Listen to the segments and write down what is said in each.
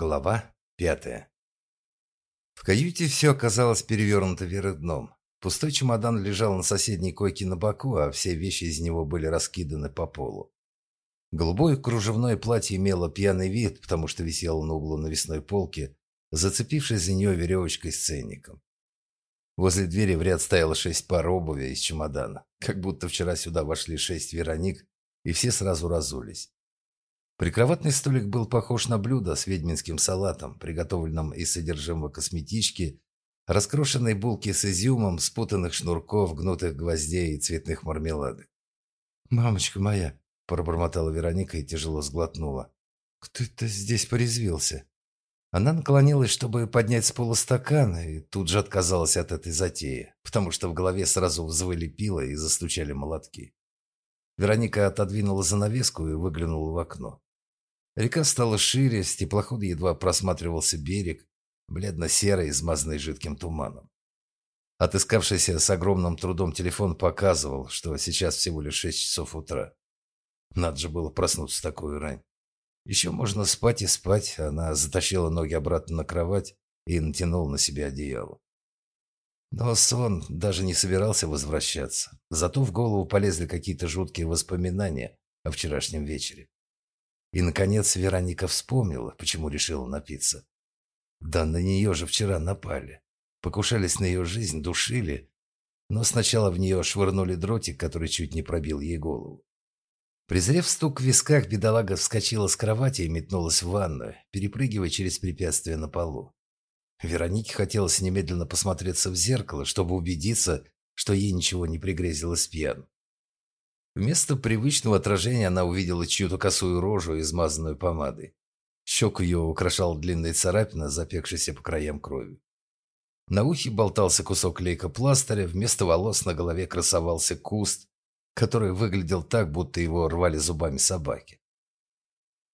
Глава пятая. В каюте все оказалось перевернуто вверх дном. Пустой чемодан лежал на соседней койке на боку, а все вещи из него были раскиданы по полу. Голубое кружевное платье имело пьяный вид, потому что висело на углу навесной полки, зацепившись за нее веревочкой с ценником. Возле двери в ряд стояло шесть пар обуви из чемодана, как будто вчера сюда вошли шесть Вероник, и все сразу разулись. Прикроватный столик был похож на блюдо с ведьминским салатом, приготовленным из содержимого косметички, раскрошенной булки с изюмом, спутанных шнурков, гнутых гвоздей и цветных мармеладок. «Мамочка моя!» – пробормотала Вероника и тяжело сглотнула. «Кто это здесь порезвился?» Она наклонилась, чтобы поднять с пола стакан, и тут же отказалась от этой затеи, потому что в голове сразу взвыли пила и застучали молотки. Вероника отодвинула занавеску и выглянула в окно. Река стала шире, с теплохода едва просматривался берег, бледно-серый, измазанный жидким туманом. Отыскавшийся с огромным трудом телефон показывал, что сейчас всего лишь шесть часов утра. Надо же было проснуться в такую рань. Еще можно спать и спать. Она затащила ноги обратно на кровать и натянула на себя одеяло. Но сон даже не собирался возвращаться. Зато в голову полезли какие-то жуткие воспоминания о вчерашнем вечере. И, наконец, Вероника вспомнила, почему решила напиться. Да на нее же вчера напали. Покушались на ее жизнь, душили. Но сначала в нее швырнули дротик, который чуть не пробил ей голову. Презрев стук в висках, бедолага вскочила с кровати и метнулась в ванную, перепрыгивая через препятствие на полу. Веронике хотелось немедленно посмотреться в зеркало, чтобы убедиться, что ей ничего не пригрезилось пьян. Вместо привычного отражения она увидела чью-то косую рожу, измазанную помадой. Щеку ее украшал длинная царапина, запекшаяся по краям крови. На ухе болтался кусок лейкопластыря, вместо волос на голове красовался куст, который выглядел так, будто его рвали зубами собаки.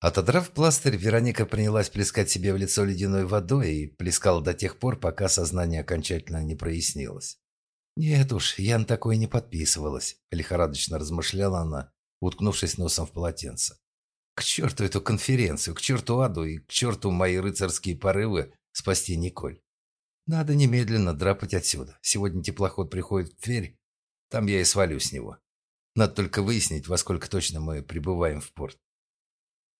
Отодрав пластырь, Вероника принялась плескать себе в лицо ледяной водой и плескала до тех пор, пока сознание окончательно не прояснилось. «Нет уж, я на такое не подписывалась», – лихорадочно размышляла она, уткнувшись носом в полотенце. «К черту эту конференцию, к черту аду и к черту мои рыцарские порывы спасти Николь. Надо немедленно драпать отсюда. Сегодня теплоход приходит в Тверь, там я и свалю с него. Надо только выяснить, во сколько точно мы прибываем в порт.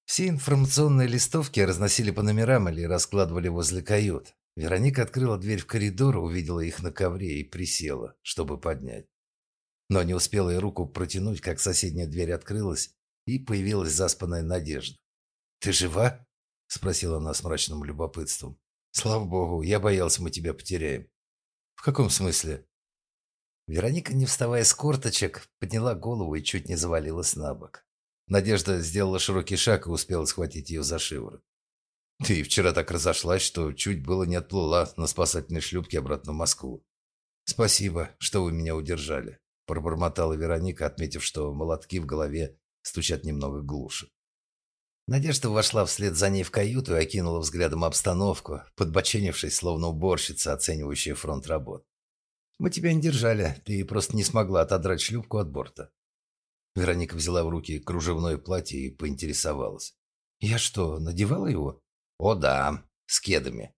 Все информационные листовки разносили по номерам или раскладывали возле кают. Вероника открыла дверь в коридор, увидела их на ковре и присела, чтобы поднять. Но не успела и руку протянуть, как соседняя дверь открылась, и появилась заспанная Надежда. «Ты жива?» – спросила она с мрачным любопытством. «Слава богу, я боялся, мы тебя потеряем». «В каком смысле?» Вероника, не вставая с корточек, подняла голову и чуть не завалилась на бок. Надежда сделала широкий шаг и успела схватить ее за шиворот. Ты вчера так разошлась, что чуть было не отплыла на спасательной шлюпке обратно в Москву. Спасибо, что вы меня удержали, пробормотала Вероника, отметив, что молотки в голове стучат немного глуше. Надежда вошла вслед за ней в каюту и окинула взглядом обстановку, подбоченившись, словно уборщица, оценивающая фронт работ. «Мы тебя не держали, ты просто не смогла отодрать шлюпку от борта». Вероника взяла в руки кружевное платье и поинтересовалась. «Я что, надевала его?» «О да, с кедами».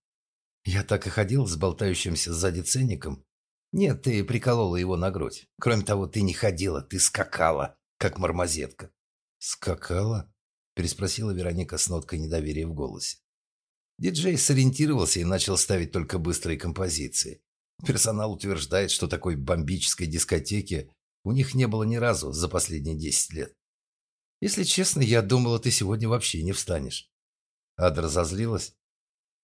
«Я так и ходил с болтающимся сзади ценником?» «Нет, ты приколола его на грудь. Кроме того, ты не ходила, ты скакала, как мармозетка». «Скакала?» – переспросила Вероника с ноткой недоверия в голосе. Диджей сориентировался и начал ставить только быстрые композиции. Персонал утверждает, что такой бомбической дискотеки у них не было ни разу за последние десять лет. Если честно, я думала, ты сегодня вообще не встанешь. Ада разозлилась.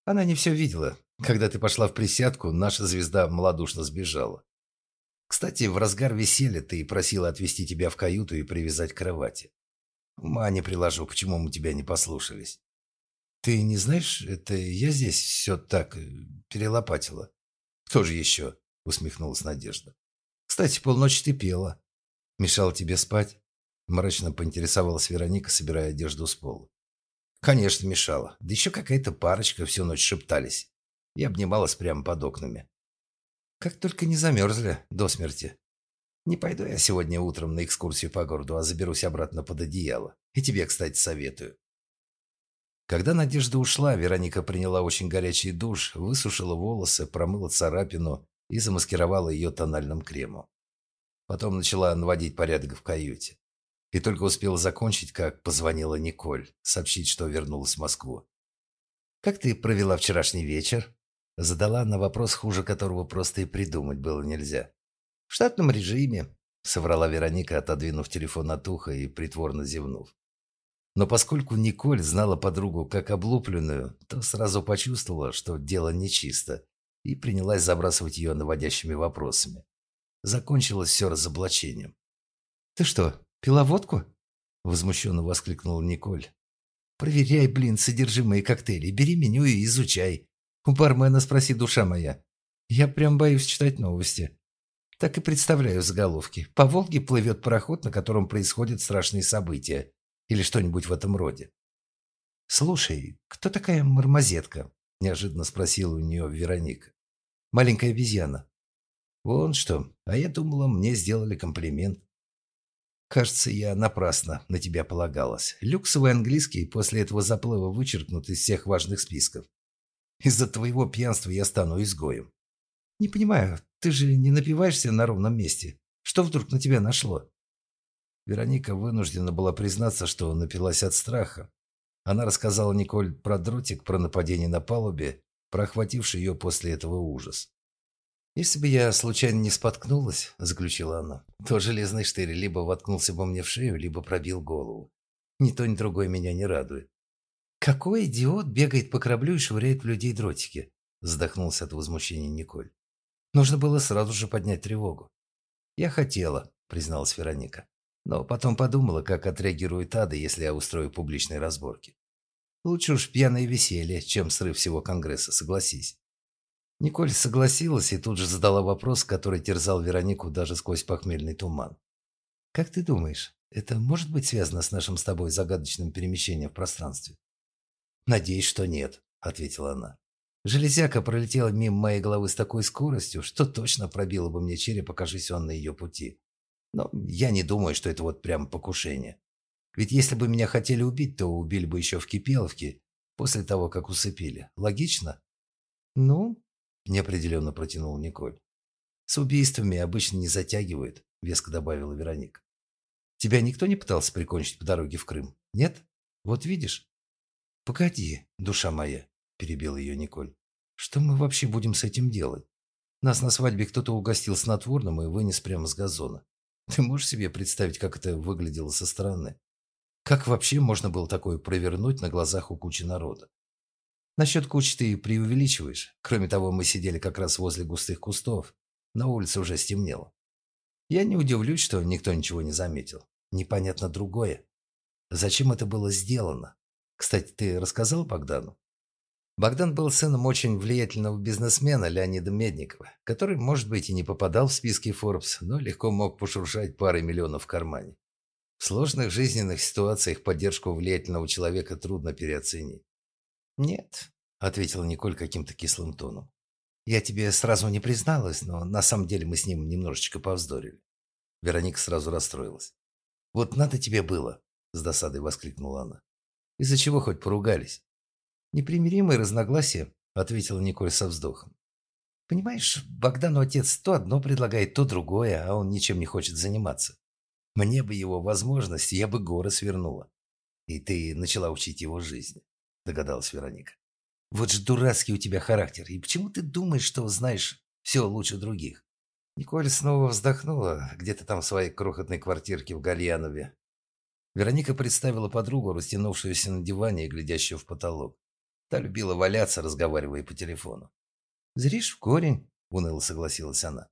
Она не все видела. Когда ты пошла в присядку, наша звезда малодушно сбежала. Кстати, в разгар веселья ты просила отвезти тебя в каюту и привязать к кровати. Ума не приложу, почему мы тебя не послушались. Ты не знаешь, это я здесь все так э, перелопатила. Кто же еще? Усмехнулась Надежда. Кстати, полночи ты пела. Мешал тебе спать? Мрачно поинтересовалась Вероника, собирая одежду с пола. Конечно, мешала. Да еще какая-то парочка всю ночь шептались. И обнималась прямо под окнами. Как только не замерзли до смерти. Не пойду я сегодня утром на экскурсию по городу, а заберусь обратно под одеяло. И тебе, кстати, советую. Когда Надежда ушла, Вероника приняла очень горячий душ, высушила волосы, промыла царапину и замаскировала ее тональным кремом. Потом начала наводить порядок в каюте. И только успела закончить, как позвонила Николь, сообщить, что вернулась в Москву. «Как ты провела вчерашний вечер?» Задала на вопрос, хуже которого просто и придумать было нельзя. «В штатном режиме», — соврала Вероника, отодвинув телефон от уха и притворно зевнув. Но поскольку Николь знала подругу как облупленную, то сразу почувствовала, что дело нечисто, и принялась забрасывать ее наводящими вопросами. Закончилось все разоблачением. «Ты что, пила водку?» – возмущенно воскликнула Николь. «Проверяй, блин, содержимое коктейлей, бери меню и изучай. У бармена спроси, душа моя. Я прям боюсь читать новости. Так и представляю заголовки. По Волге плывет пароход, на котором происходят страшные события. Или что-нибудь в этом роде. «Слушай, кто такая мармозетка?» – неожиданно спросила у нее Вероника. «Маленькая обезьяна». «Вон что. А я думала, мне сделали комплимент». «Кажется, я напрасно на тебя полагалась. Люксовый английский после этого заплыва вычеркнут из всех важных списков. Из-за твоего пьянства я стану изгоем». «Не понимаю, ты же не напиваешься на ровном месте. Что вдруг на тебя нашло?» Вероника вынуждена была признаться, что напилась от страха. Она рассказала Николь про дротик, про нападение на палубе, про охвативший ее после этого ужас. «Если бы я случайно не споткнулась», – заключила она, – «то железный штырь либо воткнулся бы мне в шею, либо пробил голову. Ни то, ни другое меня не радует». «Какой идиот бегает по кораблю и швыряет в людей дротики?» – задохнулся от возмущения Николь. «Нужно было сразу же поднять тревогу». «Я хотела», – призналась Вероника. Но потом подумала, как отреагирует Ада, если я устрою публичные разборки. Лучше уж пьяное веселье, чем срыв всего Конгресса, согласись. Николь согласилась и тут же задала вопрос, который терзал Веронику даже сквозь похмельный туман. «Как ты думаешь, это может быть связано с нашим с тобой загадочным перемещением в пространстве?» «Надеюсь, что нет», — ответила она. Железяка пролетела мимо моей головы с такой скоростью, что точно пробила бы мне череп, окажись он на ее пути. Но я не думаю, что это вот прям покушение. Ведь если бы меня хотели убить, то убили бы еще в Кипеловке, после того, как усыпили. Логично? Ну, неопределенно протянул Николь. С убийствами обычно не затягивают, веско добавила Вероника. Тебя никто не пытался прикончить по дороге в Крым? Нет? Вот видишь? Погоди, душа моя, перебил ее Николь. Что мы вообще будем с этим делать? Нас на свадьбе кто-то угостил снотворным и вынес прямо с газона. Ты можешь себе представить, как это выглядело со стороны? Как вообще можно было такое провернуть на глазах у кучи народа? Насчет кучи ты преувеличиваешь. Кроме того, мы сидели как раз возле густых кустов. На улице уже стемнело. Я не удивлюсь, что никто ничего не заметил. Непонятно другое. Зачем это было сделано? Кстати, ты рассказал Богдану? Богдан был сыном очень влиятельного бизнесмена Леонида Медникова, который, может быть, и не попадал в списки Forbes, но легко мог пошуршать парой миллионов в кармане. В сложных жизненных ситуациях поддержку влиятельного человека трудно переоценить. «Нет», — ответила Николь каким-то кислым тоном. «Я тебе сразу не призналась, но на самом деле мы с ним немножечко повздорили». Вероника сразу расстроилась. «Вот надо тебе было», — с досадой воскликнула она. «Из-за чего хоть поругались?» «Непримиримые разногласия», — ответила Николь со вздохом. «Понимаешь, Богдану отец то одно предлагает, то другое, а он ничем не хочет заниматься. Мне бы его возможность, я бы горы свернула. И ты начала учить его жизни», — догадалась Вероника. «Вот же дурацкий у тебя характер, и почему ты думаешь, что знаешь все лучше других?» Николь снова вздохнула, где-то там в своей крохотной квартирке в Гальянове. Вероника представила подругу, растянувшуюся на диване и глядящую в потолок. Та любила валяться, разговаривая по телефону. «Зришь в корень», — уныло согласилась она.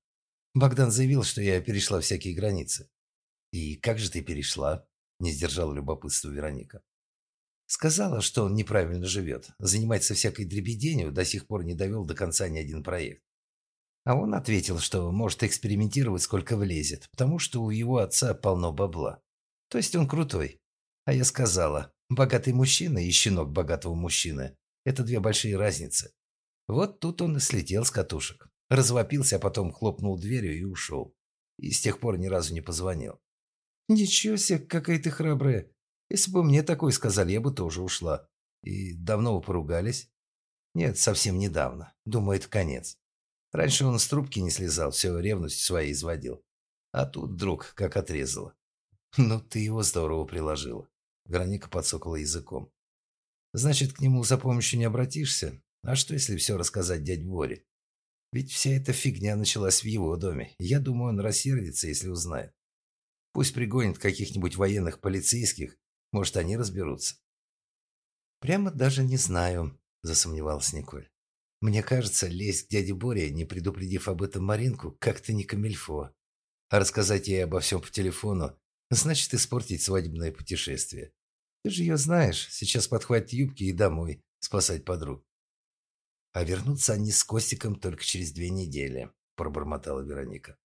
Богдан заявил, что я перешла всякие границы. «И как же ты перешла?» — не сдержала любопытство Вероника. Сказала, что он неправильно живет, занимается всякой дребеденью, до сих пор не довел до конца ни один проект. А он ответил, что может экспериментировать сколько влезет, потому что у его отца полно бабла. То есть он крутой. А я сказала, богатый мужчина и щенок богатого мужчины это две большие разницы. Вот тут он и слетел с катушек. Развопился, а потом хлопнул дверью и ушел. И с тех пор ни разу не позвонил. «Ничего себе, какая ты храбрая. Если бы мне такое сказали, я бы тоже ушла. И давно вы поругались? Нет, совсем недавно. Думаю, это конец. Раньше он с трубки не слезал, все ревность своей изводил. А тут вдруг как отрезало. Ну, ты его здорово приложила. Вероника подсокала языком. Значит, к нему за помощью не обратишься? А что, если все рассказать дядь Боре? Ведь вся эта фигня началась в его доме. Я думаю, он рассердится, если узнает. Пусть пригонит каких-нибудь военных полицейских. Может, они разберутся. Прямо даже не знаю, засомневалась Николь. Мне кажется, лезть к дяде Боре, не предупредив об этом Маринку, как-то не камильфо. А рассказать ей обо всем по телефону, значит испортить свадебное путешествие. Ты же ее знаешь, сейчас подхватит юбки и домой спасать подруг. А вернутся они с Костиком только через две недели, пробормотала Вероника.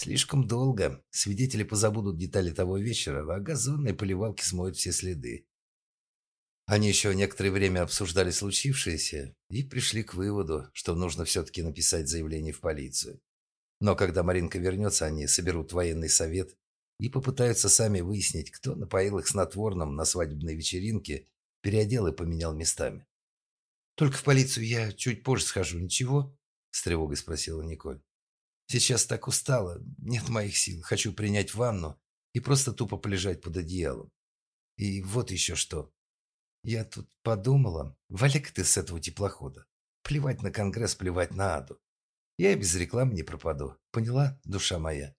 Слишком долго. Свидетели позабудут детали того вечера, а газонные поливалки смоют все следы. Они еще некоторое время обсуждали случившееся и пришли к выводу, что нужно все-таки написать заявление в полицию. Но когда Маринка вернется, они соберут военный совет и попытаются сами выяснить, кто напоил их снотворным на свадебной вечеринке, переодел и поменял местами. «Только в полицию я чуть позже схожу, ничего?» – с тревогой спросила Николь. «Сейчас так устала, нет моих сил, хочу принять ванну и просто тупо полежать под одеялом. И вот еще что. Я тут подумала, вали-ка ты с этого теплохода. Плевать на Конгресс, плевать на Аду. Я и без рекламы не пропаду. Поняла, душа моя?»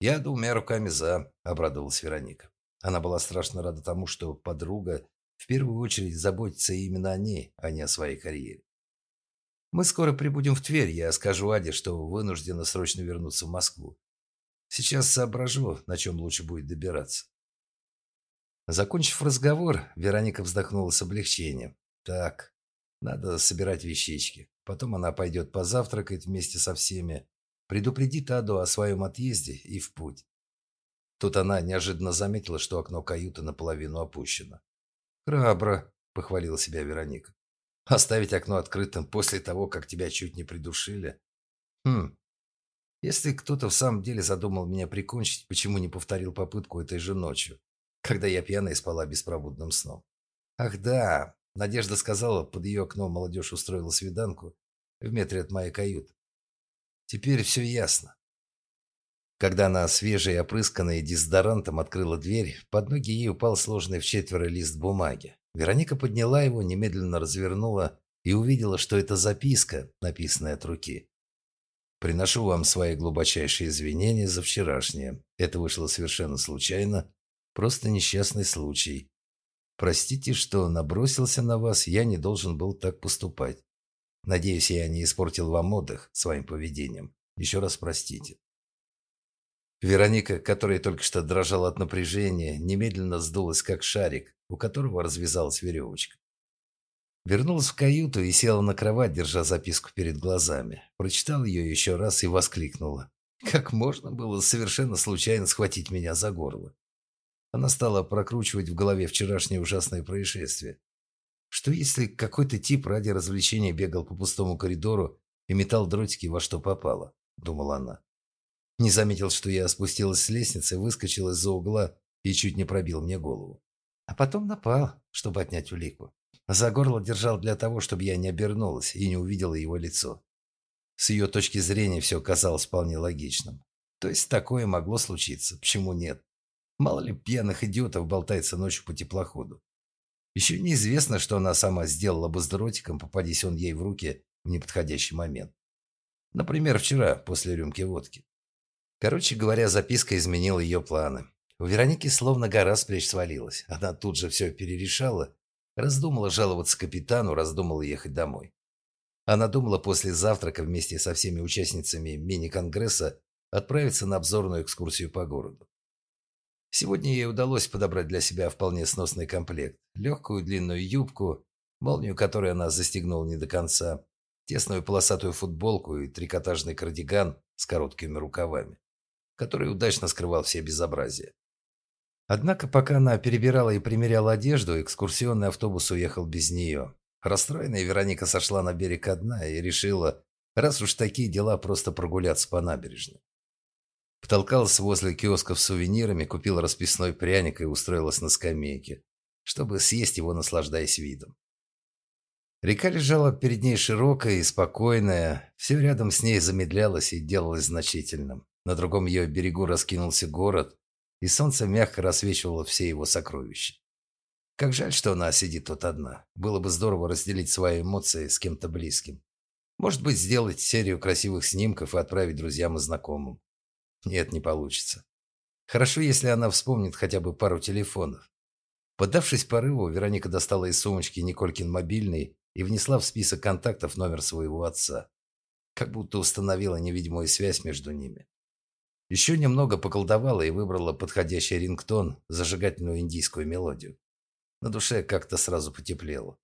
«Я двумя руками за», – обрадовалась Вероника. Она была страшно рада тому, что подруга в первую очередь заботиться именно о ней, а не о своей карьере. Мы скоро прибудем в Тверь, я скажу Аде, что вынуждена срочно вернуться в Москву. Сейчас соображу, на чем лучше будет добираться. Закончив разговор, Вероника вздохнула с облегчением. Так, надо собирать вещички. Потом она пойдет позавтракать вместе со всеми, предупредит Аду о своем отъезде и в путь. Тут она неожиданно заметила, что окно каюты наполовину опущено. «Храбро», – похвалила себя Вероника. «Оставить окно открытым после того, как тебя чуть не придушили? Хм, если кто-то в самом деле задумал меня прикончить, почему не повторил попытку этой же ночью, когда я пьяная спала беспробудным сном? Ах да, Надежда сказала, под ее окном молодежь устроила свиданку в метре от моей каюты. Теперь все ясно. Когда она, свежая и опрысканная дезодорантом, открыла дверь, под ноги ей упал сложный в четверо лист бумаги. Вероника подняла его, немедленно развернула и увидела, что это записка, написанная от руки. «Приношу вам свои глубочайшие извинения за вчерашнее. Это вышло совершенно случайно, просто несчастный случай. Простите, что набросился на вас, я не должен был так поступать. Надеюсь, я не испортил вам отдых своим поведением. Еще раз простите». Вероника, которая только что дрожала от напряжения, немедленно сдулась, как шарик, у которого развязалась веревочка. Вернулась в каюту и села на кровать, держа записку перед глазами. Прочитал ее еще раз и воскликнула. Как можно было совершенно случайно схватить меня за горло? Она стала прокручивать в голове вчерашнее ужасное происшествие. Что если какой-то тип ради развлечения бегал по пустому коридору и метал дротики во что попало? Думала она. Не заметил, что я спустилась с лестницы, выскочил из-за угла и чуть не пробил мне голову. А потом напал, чтобы отнять улику. За горло держал для того, чтобы я не обернулась и не увидела его лицо. С ее точки зрения все казалось вполне логичным. То есть такое могло случиться. Почему нет? Мало ли пьяных идиотов болтается ночью по теплоходу. Еще неизвестно, что она сама сделала бы с дротиком, попадись он ей в руки в неподходящий момент. Например, вчера, после рюмки водки. Короче говоря, записка изменила ее планы. У Вероники словно гора с плеч свалилась. Она тут же все перерешала. Раздумала жаловаться капитану, раздумала ехать домой. Она думала после завтрака вместе со всеми участницами мини-конгресса отправиться на обзорную экскурсию по городу. Сегодня ей удалось подобрать для себя вполне сносный комплект. Легкую длинную юбку, молнию которой она застегнула не до конца, тесную полосатую футболку и трикотажный кардиган с короткими рукавами который удачно скрывал все безобразия. Однако, пока она перебирала и примеряла одежду, экскурсионный автобус уехал без нее. Расстроенная Вероника сошла на берег одна и решила, раз уж такие дела, просто прогуляться по набережной. Втолкалась возле киосков с сувенирами, купила расписной пряник и устроилась на скамейке, чтобы съесть его, наслаждаясь видом. Река лежала перед ней широкая и спокойная, все рядом с ней замедлялось и делалось значительным. На другом ее берегу раскинулся город, и солнце мягко рассвечивало все его сокровища. Как жаль, что она сидит тут одна. Было бы здорово разделить свои эмоции с кем-то близким. Может быть, сделать серию красивых снимков и отправить друзьям и знакомым. Нет, не получится. Хорошо, если она вспомнит хотя бы пару телефонов. Поддавшись порыву, Вероника достала из сумочки Николькин мобильный и внесла в список контактов номер своего отца. Как будто установила невидимую связь между ними. Еще немного поколдовала и выбрала подходящий рингтон, зажигательную индийскую мелодию. На душе как-то сразу потеплело.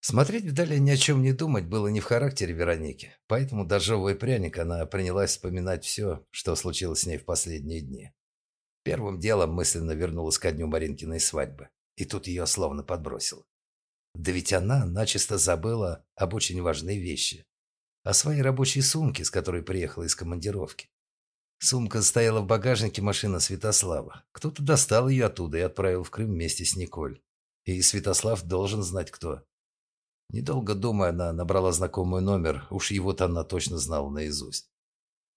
Смотреть вдали ни о чем не думать было не в характере Вероники, поэтому, дожевывая пряник, она принялась вспоминать все, что случилось с ней в последние дни. Первым делом мысленно вернулась ко дню Маринкиной свадьбы, и тут ее словно подбросило. Да ведь она начисто забыла об очень важной вещи. О своей рабочей сумке, с которой приехала из командировки. Сумка стояла в багажнике машины Святослава. Кто-то достал ее оттуда и отправил в Крым вместе с Николь. И Святослав должен знать, кто. Недолго думая, она набрала знакомый номер, уж его-то она точно знала наизусть.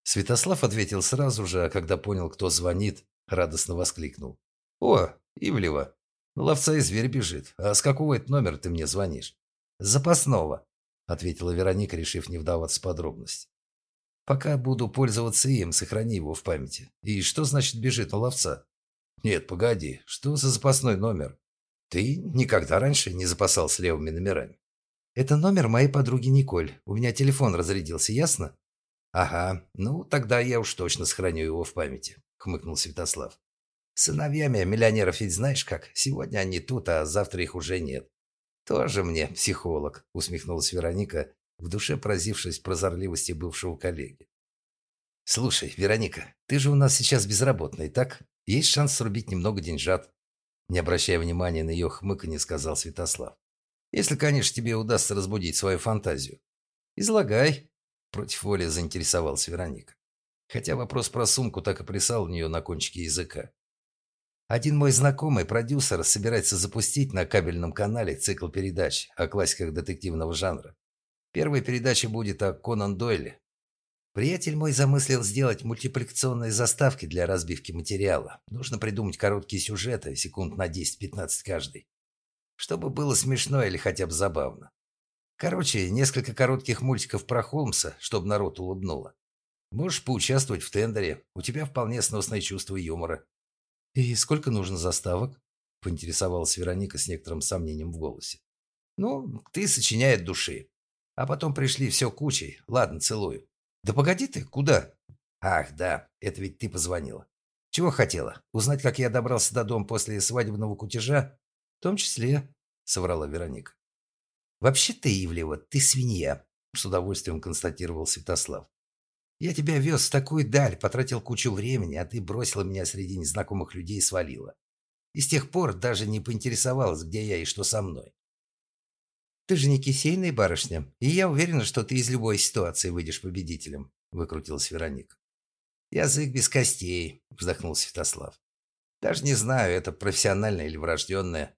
Святослав ответил сразу же, а когда понял, кто звонит, радостно воскликнул. «О, Ивлева! Ловца и зверь бежит. А с какого это номера ты мне звонишь?» «С запасного», — ответила Вероника, решив не вдаваться в подробности. Пока буду пользоваться им, сохрани его в памяти. И что значит бежит на ловца? Нет, погоди, что за запасной номер? Ты никогда раньше не запасался левыми номерами. Это номер моей подруги Николь. У меня телефон разрядился, ясно? Ага, ну тогда я уж точно сохраню его в памяти, хмыкнул Святослав. Сыновьями миллионеров ведь знаешь как, сегодня они тут, а завтра их уже нет. Тоже мне психолог, усмехнулась Вероника, в душе поразившись прозорливости бывшего коллеги. «Слушай, Вероника, ты же у нас сейчас безработная, так? Есть шанс срубить немного деньжат?» Не обращая внимания на ее хмыканье, сказал Святослав. «Если, конечно, тебе удастся разбудить свою фантазию». «Излагай», — против воли заинтересовалась Вероника. Хотя вопрос про сумку так и плясал у нее на кончике языка. Один мой знакомый, продюсер, собирается запустить на кабельном канале цикл передач о классиках детективного жанра. Первая передача будет о Конан Дойле. Приятель мой замыслил сделать мультипликационные заставки для разбивки материала. Нужно придумать короткие сюжеты, секунд на 10-15 каждый. Чтобы было смешно или хотя бы забавно. Короче, несколько коротких мультиков про Холмса, чтобы народ улыбнуло. Можешь поучаствовать в тендере. У тебя вполне сносное чувство юмора. И сколько нужно заставок? Поинтересовалась Вероника с некоторым сомнением в голосе. Ну, ты сочиняй от души. А потом пришли все кучей. Ладно, целую. Да погоди ты, куда? Ах, да, это ведь ты позвонила. Чего хотела? Узнать, как я добрался до дома после свадебного кутежа? В том числе, соврала Вероника. Вообще ты, Ивлева, ты свинья, с удовольствием констатировал Святослав. Я тебя вез в такую даль, потратил кучу времени, а ты бросила меня среди незнакомых людей и свалила. И с тех пор даже не поинтересовалась, где я и что со мной. Ты же не кисейная барышня, и я уверена, что ты из любой ситуации выйдешь победителем», – выкрутилась Вероника. «Язык без костей», – вздохнул Святослав. «Даже не знаю, это профессиональное или врожденное».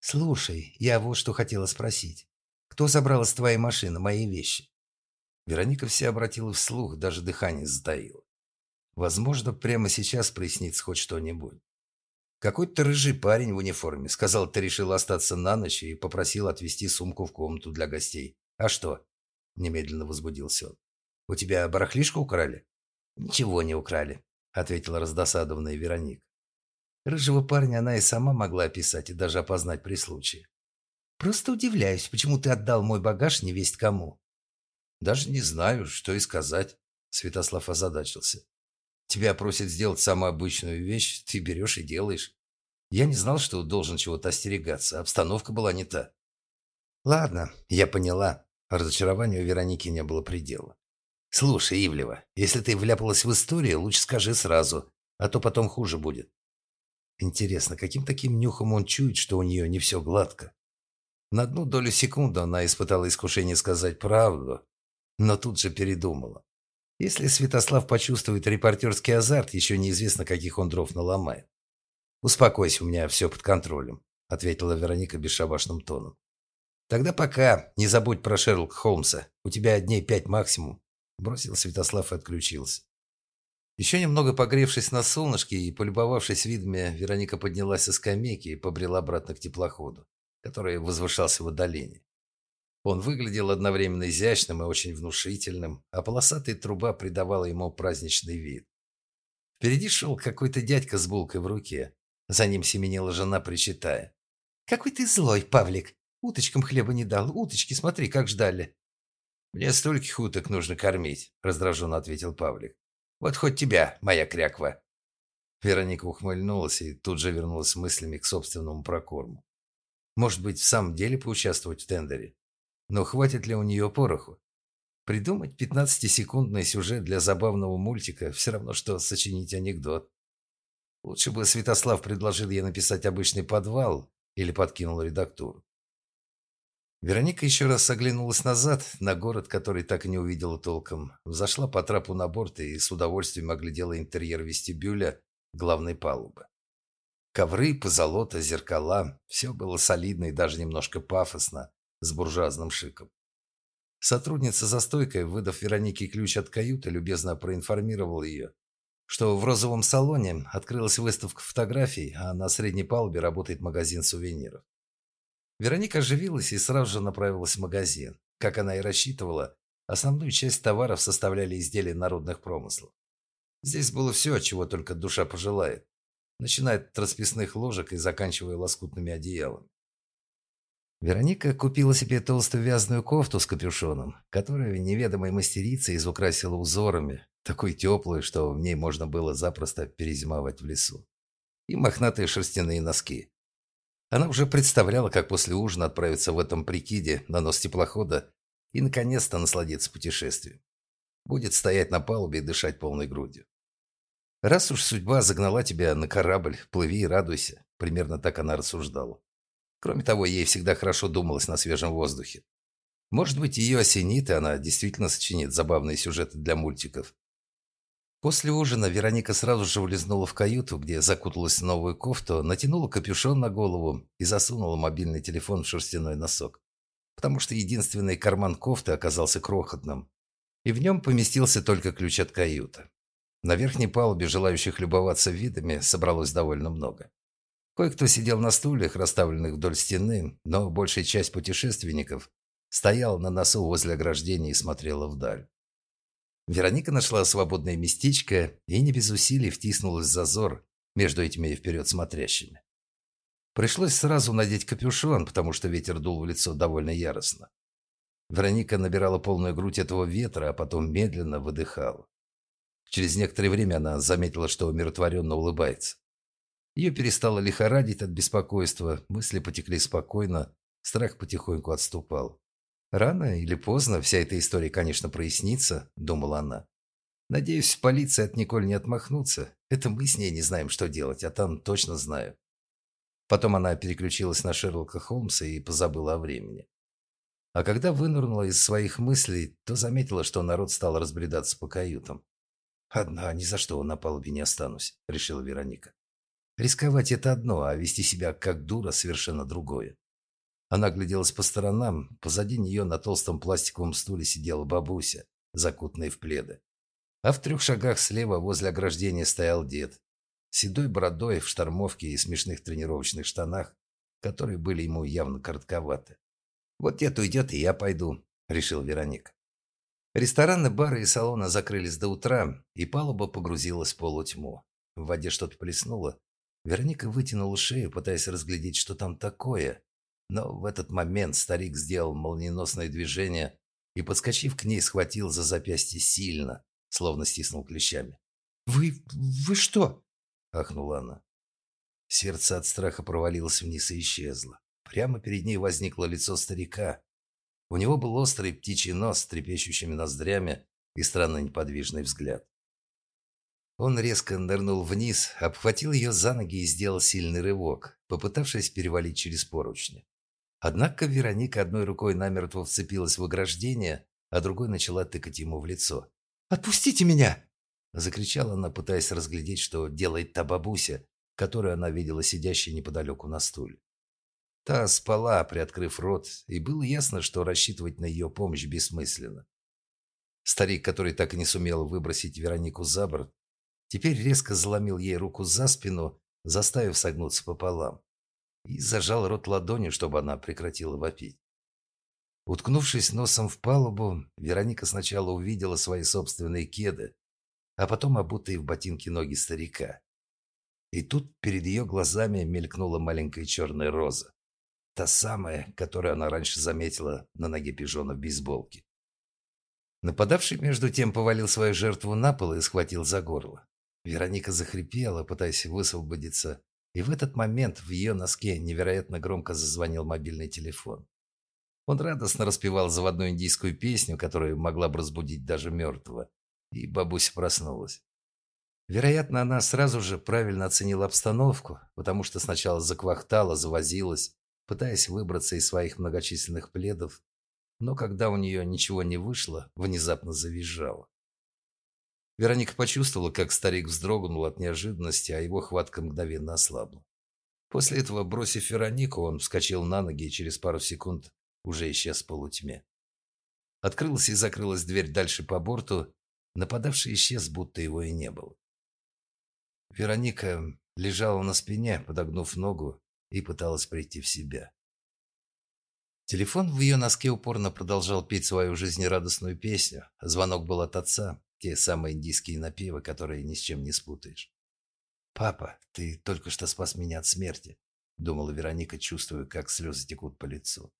«Слушай, я вот что хотела спросить. Кто забрал из твоей машины мои вещи?» Вероника вся обратила вслух, даже дыхание затаило. Возможно, прямо сейчас прояснится хоть что-нибудь. Какой-то рыжий парень в униформе сказал, ты решил остаться на ночь и попросил отвезти сумку в комнату для гостей. А что? Немедленно возбудился он. У тебя барахлишко украли? Ничего не украли, ответила раздосадованная Вероника. Рыжего парня она и сама могла описать и даже опознать при случае. Просто удивляюсь, почему ты отдал мой багаж невесть кому. Даже не знаю, что и сказать, Святослав озадачился. Тебя просят сделать самую обычную вещь, ты берешь и делаешь. Я не знал, что должен чего-то остерегаться. Обстановка была не та. Ладно, я поняла. Разочарованию Вероники не было предела. Слушай, Ивлева, если ты вляпалась в историю, лучше скажи сразу, а то потом хуже будет. Интересно, каким таким нюхом он чует, что у нее не все гладко? На одну долю секунды она испытала искушение сказать правду, но тут же передумала. Если Святослав почувствует репортерский азарт, еще неизвестно, каких он дров наломает. «Успокойся, у меня все под контролем», — ответила Вероника бесшабашным тоном. Тогда пока. Не забудь про Шерлока Холмса. У тебя дней пять максимум. Бросил Святослав и отключился. Еще немного погревшись на солнышке и полюбовавшись видами, Вероника поднялась со скамейки и побрела обратно к теплоходу, который возвышался в отдалении. Он выглядел одновременно изящным и очень внушительным, а полосатая труба придавала ему праздничный вид. Впереди шел какой-то дядька с булкой в руке. За ним семенила жена, причитая. «Какой ты злой, Павлик! Уточкам хлеба не дал. Уточки, смотри, как ждали!» «Мне стольких уток нужно кормить», — раздраженно ответил Павлик. Вот хоть тебя, моя кряква. Вероника ухмыльнулась и тут же вернулась мыслями к собственному прокорму. Может быть, в самом деле поучаствовать в тендере? Но хватит ли у нее пороху? Придумать 15-секундный сюжет для забавного мультика все равно, что сочинить анекдот. Лучше бы Святослав предложил ей написать обычный подвал или подкинул редактуру. Вероника еще раз оглянулась назад, на город, который так и не увидела толком. Взошла по трапу на борт и с удовольствием оглядела интерьер вестибюля главной палубы. Ковры, позолота, зеркала – все было солидно и даже немножко пафосно, с буржуазным шиком. Сотрудница за стойкой, выдав Веронике ключ от каюты, любезно проинформировала ее, что в розовом салоне открылась выставка фотографий, а на средней палубе работает магазин сувениров. Вероника оживилась и сразу же направилась в магазин. Как она и рассчитывала, основную часть товаров составляли изделия народных промыслов. Здесь было все, чего только душа пожелает, начиная от расписных ложек и заканчивая лоскутными одеялами. Вероника купила себе толстую вязаную кофту с капюшоном, которую неведомой мастерица изукрасила узорами, такой теплой, что в ней можно было запросто перезимовать в лесу. И мохнатые шерстяные носки. Она уже представляла, как после ужина отправиться в этом прикиде на нос теплохода и, наконец-то, насладиться путешествием. Будет стоять на палубе и дышать полной грудью. Раз уж судьба загнала тебя на корабль, плыви и радуйся. Примерно так она рассуждала. Кроме того, ей всегда хорошо думалось на свежем воздухе. Может быть, ее осенит, и она действительно сочинит забавные сюжеты для мультиков. После ужина Вероника сразу же влезнула в каюту, где закуталась в новую кофту, натянула капюшон на голову и засунула мобильный телефон в шерстяной носок. Потому что единственный карман кофты оказался крохотным, и в нем поместился только ключ от каюты. На верхней палубе желающих любоваться видами собралось довольно много. Кое-кто сидел на стульях, расставленных вдоль стены, но большая часть путешественников стояла на носу возле ограждения и смотрела вдаль. Вероника нашла свободное местечко и не без усилий втиснулась в зазор между этими вперед смотрящими. Пришлось сразу надеть капюшон, потому что ветер дул в лицо довольно яростно. Вероника набирала полную грудь этого ветра, а потом медленно выдыхала. Через некоторое время она заметила, что умиротворенно улыбается. Ее перестало лихорадить от беспокойства, мысли потекли спокойно, страх потихоньку отступал. Рано или поздно вся эта история, конечно, прояснится, думала она. Надеюсь, полиция от Николь не отмахнутся. Это мы с ней не знаем, что делать, а там точно знаю. Потом она переключилась на Шерлока Холмса и позабыла о времени. А когда вынырнула из своих мыслей, то заметила, что народ стал разбредаться по каютам. «Одна, ни за что на палубе не останусь», — решила Вероника. «Рисковать — это одно, а вести себя как дура — совершенно другое». Она гляделась по сторонам. Позади нее на толстом пластиковом стуле сидела бабуся, закутанная в пледы. А в трех шагах слева возле ограждения стоял дед. Седой бородой, в штормовке и смешных тренировочных штанах, которые были ему явно коротковаты. «Вот дед уйдет, и я пойду», — решил Вероника. Рестораны, бары и салоны закрылись до утра, и палуба погрузилась в полутьму. В воде что-то плеснуло. Вероника вытянула шею, пытаясь разглядеть, что там такое, но в этот момент старик сделал молниеносное движение и, подскочив к ней, схватил за запястье сильно, словно стиснул клещами. «Вы... вы что?» – ахнула она. Сердце от страха провалилось вниз и исчезло. Прямо перед ней возникло лицо старика. У него был острый птичий нос с трепещущими ноздрями и странно неподвижный взгляд. Он резко нырнул вниз, обхватил ее за ноги и сделал сильный рывок, попытавшись перевалить через поручни. Однако Вероника одной рукой намертво вцепилась в ограждение, а другой начала тыкать ему в лицо. «Отпустите меня!» Закричала она, пытаясь разглядеть, что делает та бабуся, которую она видела сидящей неподалеку на стуле. Та спала, приоткрыв рот, и было ясно, что рассчитывать на ее помощь бессмысленно. Старик, который так и не сумел выбросить Веронику за борт, теперь резко заломил ей руку за спину, заставив согнуться пополам, и зажал рот ладонью, чтобы она прекратила вопить. Уткнувшись носом в палубу, Вероника сначала увидела свои собственные кеды, а потом обутые в ботинки ноги старика. И тут перед ее глазами мелькнула маленькая черная роза. Та самая, которую она раньше заметила на ноге пижона в бейсболке. Нападавший между тем повалил свою жертву на пол и схватил за горло. Вероника захрипела, пытаясь высвободиться, и в этот момент в ее носке невероятно громко зазвонил мобильный телефон. Он радостно распевал заводную индийскую песню, которая могла бы разбудить даже мертвого, и бабуся проснулась. Вероятно, она сразу же правильно оценила обстановку, потому что сначала заквахтала, завозилась, пытаясь выбраться из своих многочисленных пледов, но когда у нее ничего не вышло, внезапно завизжала. Вероника почувствовала, как старик вздрогнул от неожиданности, а его хватка мгновенно ослабла. После этого, бросив Веронику, он вскочил на ноги и через пару секунд уже исчез в полутьме. Открылась и закрылась дверь дальше по борту, нападавший исчез, будто его и не было. Вероника лежала на спине, подогнув ногу, и пыталась прийти в себя. Телефон в ее носке упорно продолжал петь свою жизнерадостную песню. Звонок был от отца, те самые индийские напевы, которые ни с чем не спутаешь. «Папа, ты только что спас меня от смерти», — думала Вероника, чувствуя, как слезы текут по лицу.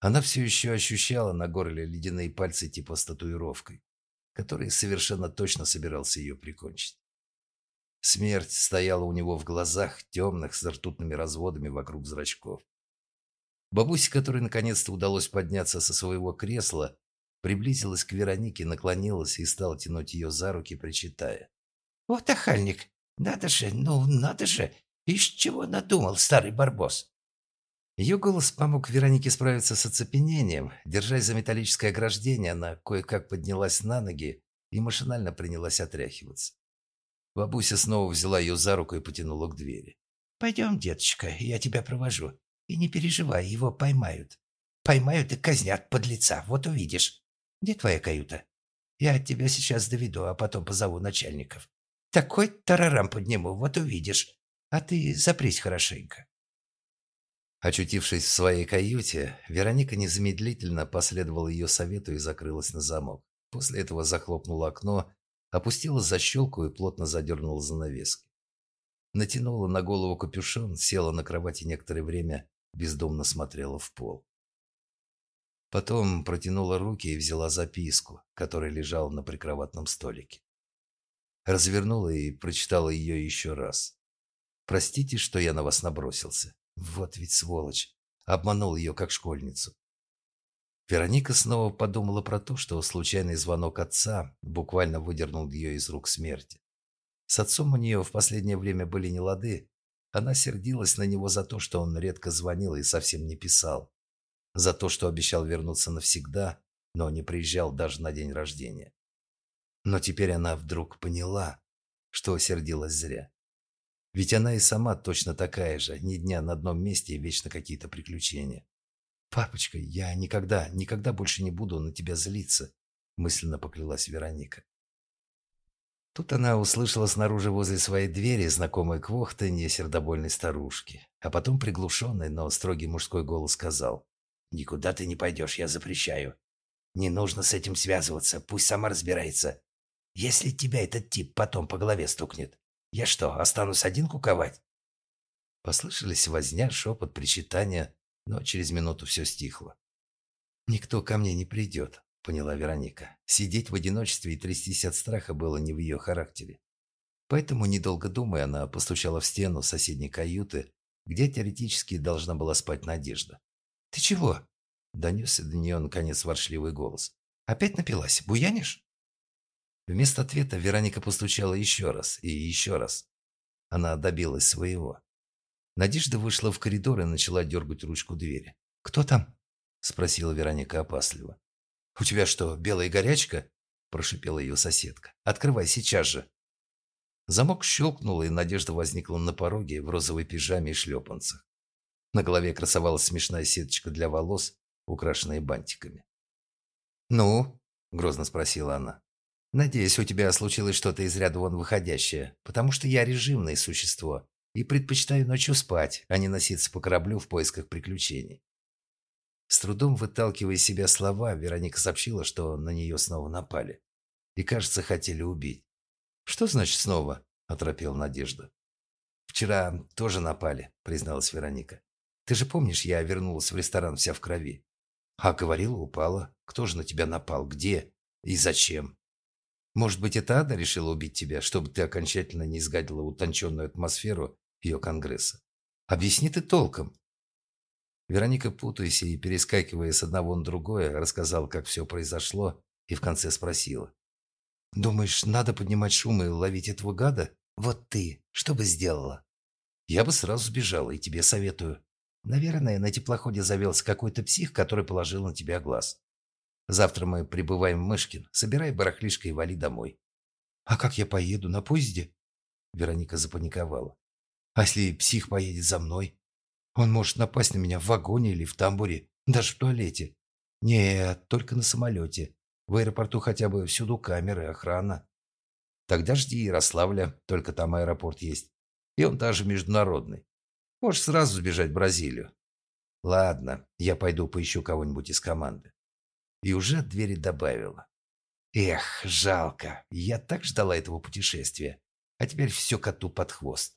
Она все еще ощущала на горле ледяные пальцы типа с татуировкой, который совершенно точно собирался ее прикончить. Смерть стояла у него в глазах, темных, с ртутными разводами вокруг зрачков. Бабуся, которой наконец-то удалось подняться со своего кресла, приблизилась к Веронике, наклонилась и стала тянуть ее за руки, причитая. «Вот охальник! Надо же, ну надо же! Из чего надумал старый барбос?» Ее голос помог Веронике справиться с оцепенением. Держась за металлическое ограждение, она кое-как поднялась на ноги и машинально принялась отряхиваться. Бабуся снова взяла ее за руку и потянула к двери. «Пойдем, деточка, я тебя провожу. И не переживай, его поймают. Поймают и казнят под лица, вот увидишь. Где твоя каюта? Я тебя сейчас доведу, а потом позову начальников. Такой тарарам подниму, вот увидишь. А ты запрись хорошенько». Очутившись в своей каюте, Вероника незамедлительно последовала ее совету и закрылась на замок. После этого захлопнула окно опустила защелку и плотно задернула занавески. Натянула на голову капюшон, села на кровати некоторое время, бездомно смотрела в пол. Потом протянула руки и взяла записку, которая лежала на прикроватном столике. Развернула и прочитала ее еще раз. «Простите, что я на вас набросился. Вот ведь сволочь. Обманул ее, как школьницу. Вероника снова подумала про то, что случайный звонок отца буквально выдернул ее из рук смерти. С отцом у нее в последнее время были нелады. Она сердилась на него за то, что он редко звонил и совсем не писал. За то, что обещал вернуться навсегда, но не приезжал даже на день рождения. Но теперь она вдруг поняла, что сердилась зря. Ведь она и сама точно такая же, ни дня на одном месте и вечно какие-то приключения. «Папочка, я никогда, никогда больше не буду на тебя злиться», мысленно поклялась Вероника. Тут она услышала снаружи возле своей двери знакомое квохтанье сердобольной старушки, а потом приглушенный, но строгий мужской голос сказал «Никуда ты не пойдешь, я запрещаю. Не нужно с этим связываться, пусть сама разбирается. Если тебя этот тип потом по голове стукнет, я что, останусь один куковать?» Послышались возня, шепот, причитания, но через минуту все стихло. «Никто ко мне не придет», — поняла Вероника. Сидеть в одиночестве и трястись от страха было не в ее характере. Поэтому, недолго думая, она постучала в стену соседней каюты, где теоретически должна была спать Надежда. «Ты чего?» — донесся до нее, наконец, воршливый голос. «Опять напилась? Буянишь?» Вместо ответа Вероника постучала еще раз и еще раз. Она добилась своего. Надежда вышла в коридор и начала дергать ручку двери. «Кто там?» – спросила Вероника опасливо. «У тебя что, белая горячка?» – прошипела ее соседка. «Открывай сейчас же!» Замок щелкнул, и Надежда возникла на пороге в розовой пижаме и шлепанцах. На голове красовалась смешная сеточка для волос, украшенная бантиками. «Ну?» – грозно спросила она. «Надеюсь, у тебя случилось что-то из ряда вон выходящее, потому что я режимное существо и предпочитаю ночью спать, а не носиться по кораблю в поисках приключений». С трудом выталкивая из себя слова, Вероника сообщила, что на нее снова напали. И, кажется, хотели убить. «Что значит снова?» – оторопела Надежда. «Вчера тоже напали», – призналась Вероника. «Ты же помнишь, я вернулась в ресторан вся в крови?» «А говорила, упала. Кто же на тебя напал? Где? И зачем?» «Может быть, это Ада решила убить тебя, чтобы ты окончательно не изгадила утонченную атмосферу ее конгресса? Объясни ты толком». Вероника, путаясь и перескакивая с одного на другое, рассказала, как все произошло, и в конце спросила. «Думаешь, надо поднимать шум и ловить этого гада? Вот ты, что бы сделала?» «Я бы сразу сбежала, и тебе советую. Наверное, на теплоходе завелся какой-то псих, который положил на тебя глаз. Завтра мы прибываем в Мышкин. Собирай барахлишко и вали домой». «А как я поеду? На поезде?» Вероника запаниковала. «А если псих поедет за мной? Он может напасть на меня в вагоне или в тамбуре, даже в туалете. Нет, только на самолете. В аэропорту хотя бы всюду камеры, охрана. Тогда жди Ярославля, только там аэропорт есть. И он даже международный. Можешь сразу сбежать в Бразилию. Ладно, я пойду поищу кого-нибудь из команды. И уже от двери добавила. Эх, жалко. Я так ждала этого путешествия. А теперь все коту под хвост.